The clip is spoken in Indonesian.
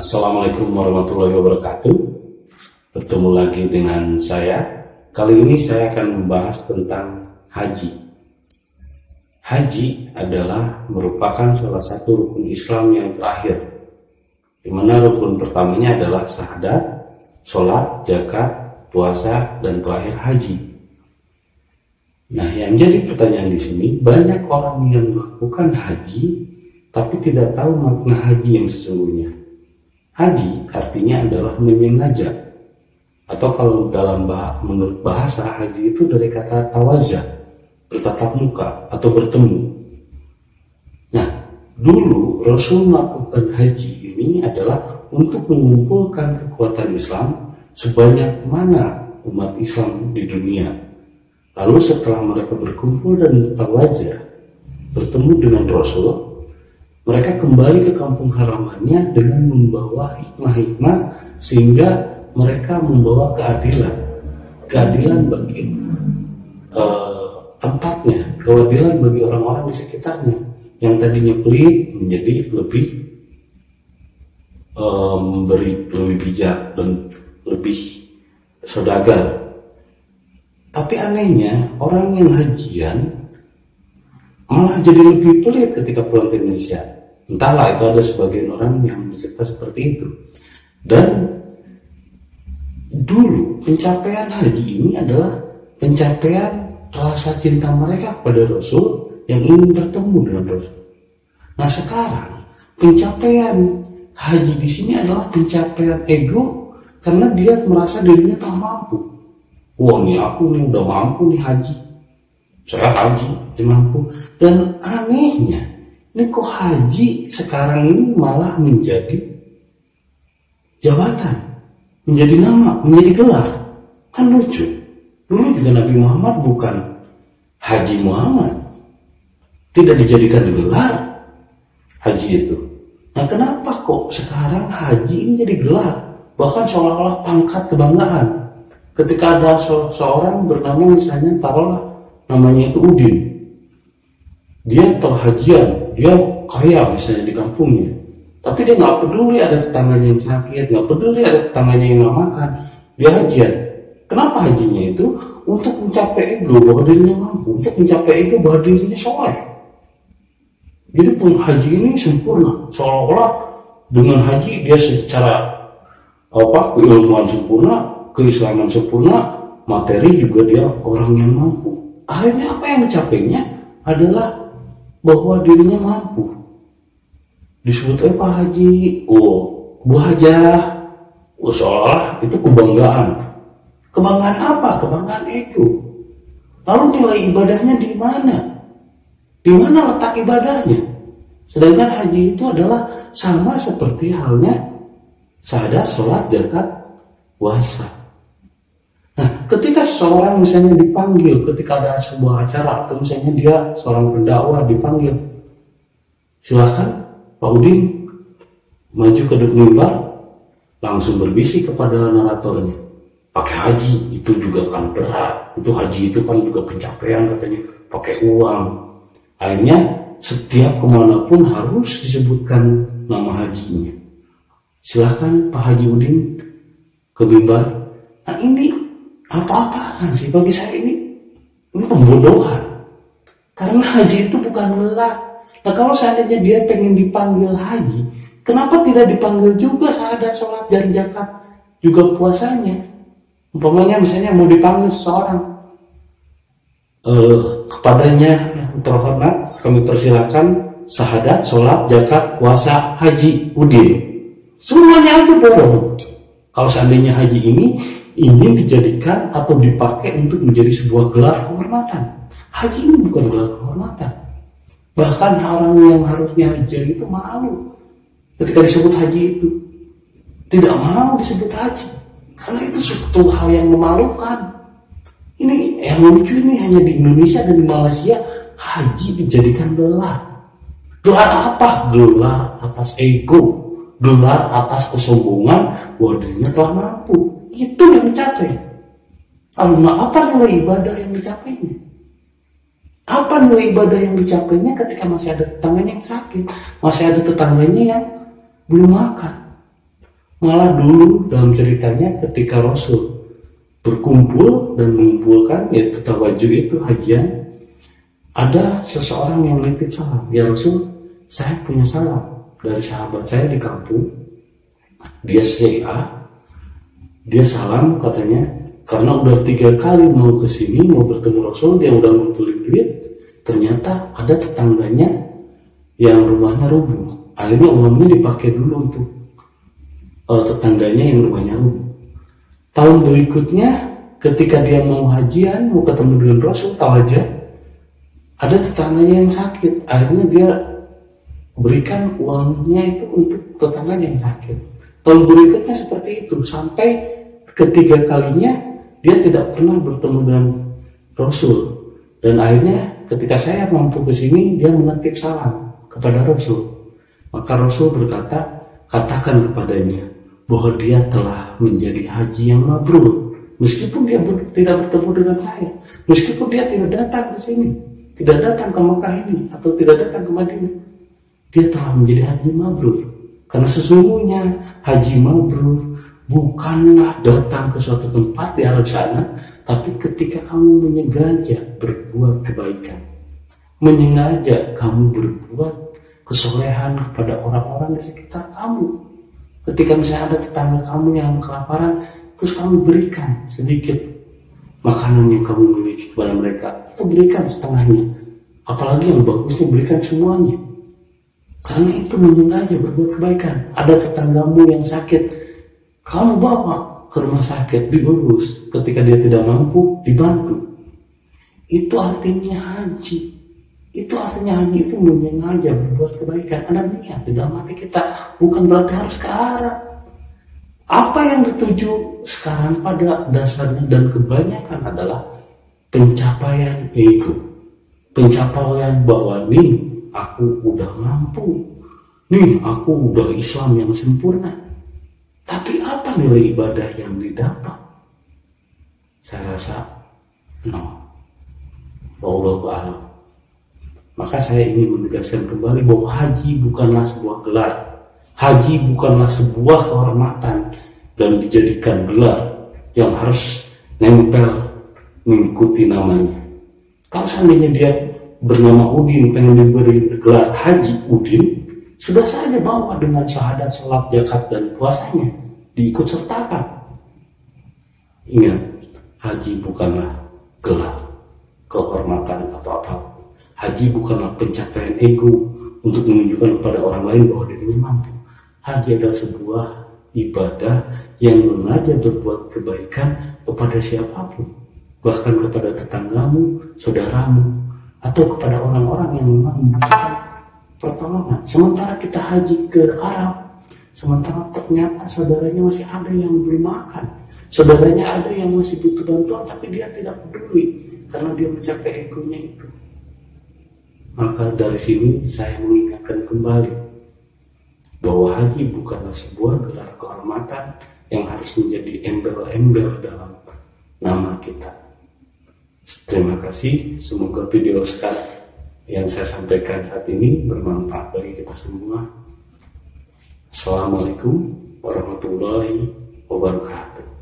Assalamualaikum warahmatullahi wabarakatuh. Bertemu lagi dengan saya. Kali ini saya akan membahas tentang haji. Haji adalah merupakan salah satu rukun Islam yang terakhir. Di mana rukun pertamanya adalah syahadat, sholat, zakat, puasa, dan terakhir haji. Nah, yang jadi pertanyaan di sini, banyak orang yang melakukan haji tapi tidak tahu makna haji yang sesungguhnya. Haji artinya adalah menyengaja. Atau kalau dalam bah menurut bahasa haji itu dari kata tawazah, bertatap muka atau bertemu. Nah, dulu Rasul melakukan haji ini adalah untuk mengumpulkan kekuatan Islam sebanyak mana umat Islam di dunia. Lalu setelah mereka berkumpul dan tawazah, bertemu dengan Rasul, mereka kembali ke kampung halamannya dengan membawa hikmah-hikmah sehingga mereka membawa keadilan. Keadilan bagi uh, tempatnya. Keadilan bagi orang-orang di sekitarnya. Yang tadinya pelit menjadi lebih uh, memberi lebih bijak dan lebih saudagar. Tapi anehnya orang yang hajian malah jadi lebih pelit ketika pulang ke Indonesia. Entahlah itu ada sebagian orang yang bercerita seperti itu. Dan dulu pencapaian haji ini adalah pencapaian rasa cinta mereka kepada Rasul yang ingin bertemu dengan Rasul. Nah sekarang pencapaian haji di sini adalah pencapaian ego karena dia merasa dirinya telah mampu. Wah nih aku nih udah mampu nih haji. Saya haji, dia mampu. Dan anehnya, ini kok haji sekarang ini malah menjadi jabatan, menjadi nama, menjadi gelar. Kan lucu. Dulu juga Nabi Muhammad bukan Haji Muhammad. Tidak dijadikan gelar haji itu. Nah kenapa kok sekarang haji ini jadi gelar? Bahkan seolah-olah pangkat kebanggaan. Ketika ada seorang bernama misalnya taruhlah namanya itu Udin dia terhajian, dia kaya misalnya di kampungnya. Tapi dia nggak peduli ada tetangganya yang sakit, nggak peduli ada tetangganya yang nggak makan. Dia hajian. Kenapa hajinya itu? Untuk mencapai ego bahwa dirinya mampu, untuk mencapai ego bahwa dirinya soleh. Jadi pun haji ini sempurna, seolah-olah dengan haji dia secara apa keilmuan sempurna, keislaman sempurna, materi juga dia orang yang mampu. Akhirnya apa yang mencapainya adalah bahwa dirinya mampu. Disebut apa haji? Oh, bu hajah. Oh, itu kebanggaan. Kebanggaan apa? Kebanggaan itu. Lalu nilai ibadahnya di mana? Di mana letak ibadahnya? Sedangkan haji itu adalah sama seperti halnya syahadat, sholat, zakat, puasa. Ketika seseorang misalnya dipanggil ketika ada sebuah acara atau misalnya dia seorang pendakwah dipanggil, silahkan Pak Udin maju ke mimbar langsung berbisik kepada naratornya. Pakai haji itu juga kan berat, itu haji itu kan juga pencapaian katanya pakai uang. Akhirnya setiap ke mana pun harus disebutkan nama hajinya. Silahkan Pak Haji Udin ke mimbar. Nah ini apa-apaan sih bagi saya ini ini pembodohan. Karena haji itu bukan lelah nah kalau seandainya dia pengen dipanggil haji kenapa tidak dipanggil juga sahadat sholat dan zakat juga puasanya? Umpamanya misalnya mau dipanggil seseorang. Uh, kepadanya terhormat kami persilakan sahadat sholat zakat puasa haji udin. Semuanya itu bohong. Kalau seandainya haji ini ini dijadikan atau dipakai untuk menjadi sebuah gelar kehormatan. Haji ini bukan gelar kehormatan. Bahkan orang yang harusnya haji itu malu ketika disebut haji itu. Tidak mau disebut haji. Karena itu suatu hal yang memalukan. Ini yang lucu ini hanya di Indonesia dan di Malaysia haji dijadikan gelar. Gelar apa? Gelar atas ego. Gelar atas kesombongan bahwa dirinya telah mampu itu yang dicapai. Lalu apa nilai ibadah yang dicapainya? Apa nilai ibadah yang dicapainya ketika masih ada tetangganya yang sakit, masih ada tetangganya yang belum makan? Malah dulu dalam ceritanya ketika Rasul berkumpul dan mengumpulkan yaitu tawaju itu hajian ada seseorang yang nitip salam ya Rasul saya punya salam dari sahabat saya di kampung dia CA dia salam katanya karena udah tiga kali mau ke sini mau bertemu Rasul dia udah ngumpulin duit ternyata ada tetangganya yang rumahnya rubuh. Akhirnya uangnya dipakai dulu untuk uh, tetangganya yang rumahnya rubuh. Tahun berikutnya ketika dia mau hajian mau ketemu dengan Rasul tahu aja ada tetangganya yang sakit. Akhirnya dia berikan uangnya itu untuk tetangganya yang sakit tahun berikutnya seperti itu. Sampai ketiga kalinya dia tidak pernah bertemu dengan Rasul. Dan akhirnya ketika saya mampu ke sini dia menitip salam kepada Rasul. Maka Rasul berkata katakan kepadanya bahwa dia telah menjadi haji yang mabrur. Meskipun dia tidak bertemu dengan saya meskipun dia tidak datang ke sini tidak datang ke Mekah ini atau tidak datang ke Madinah dia telah menjadi haji mabrur karena sesungguhnya haji mabrur bukanlah datang ke suatu tempat di Arab sana tapi ketika kamu menyengaja berbuat kebaikan menyengaja kamu berbuat kesolehan kepada orang-orang di sekitar kamu Ketika misalnya ada tetangga kamu yang kelaparan, terus kamu berikan sedikit makanan yang kamu miliki kepada mereka, itu berikan setengahnya. Apalagi yang bagusnya berikan semuanya. Karena itu menyengaja berbuat kebaikan. Ada tetanggamu yang sakit, kamu bawa ke rumah sakit, diurus. Ketika dia tidak mampu, dibantu. Itu artinya haji. Itu artinya haji itu menyengaja berbuat kebaikan. Ada niat di dalam hati kita. Bukan berarti harus ke arah. Apa yang dituju sekarang pada dasarnya dan kebanyakan adalah pencapaian ego. Pencapaian bahwa nih aku udah mampu. Nih aku udah Islam yang sempurna. Tapi apa nilai ibadah yang didapat? Saya rasa no. Wallahu a'lam. Maka saya ingin menegaskan kembali bahwa haji bukanlah sebuah gelar. Haji bukanlah sebuah kehormatan dan dijadikan gelar yang harus nempel mengikuti namanya. Kalau seandainya dia bernama Udin pengen diberi gelar Haji Udin, sudah saja bawa dengan syahadat, sholat, zakat dan puasanya diikut sertakan. Ingat, haji bukanlah gelar, kehormatan atau apa Haji bukanlah pencapaian ego untuk menunjukkan kepada orang lain bahwa dirinya mampu. Haji adalah sebuah ibadah yang mengajak berbuat kebaikan kepada siapa pun, bahkan kepada tetanggamu, saudaramu, atau kepada orang-orang yang memang membutuhkan pertolongan. Sementara kita haji ke Arab, sementara ternyata saudaranya masih ada yang belum makan, saudaranya ada yang masih butuh bantuan, tapi dia tidak peduli karena dia mencapai egonya itu. Maka dari sini saya mengingatkan kembali bahwa haji bukanlah sebuah gelar kehormatan yang harus menjadi embel-embel dalam nama kita. Terima kasih, semoga video sekarang yang saya sampaikan saat ini bermanfaat bagi kita semua. Assalamualaikum warahmatullahi wabarakatuh.